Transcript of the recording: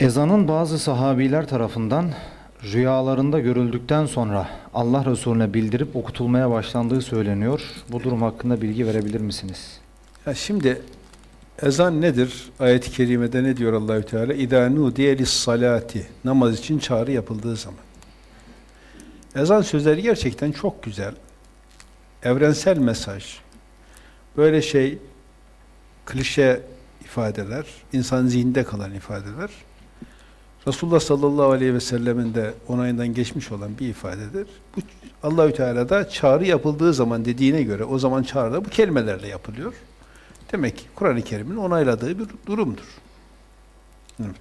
Ezanın bazı sahabiler tarafından rüyalarında görüldükten sonra Allah Resulüne bildirip okutulmaya başlandığı söyleniyor. Bu durum hakkında bilgi verebilir misiniz? Ya şimdi ezan nedir? Ayet-i kerimede ne diyor Allahü Teala? İza nudiye lis-salati. Namaz için çağrı yapıldığı zaman. Ezan sözleri gerçekten çok güzel. Evrensel mesaj. Böyle şey klişe ifadeler, insan zihninde kalan ifadeler. Resulullah sallallahu aleyhi ve sellemin de onayından geçmiş olan bir ifadedir. Bu Allahü Teala da çağrı yapıldığı zaman dediğine göre o zaman çağrı da bu kelimelerle yapılıyor. Demek ki Kur'an-ı Kerim'in onayladığı bir durumdur. Evet.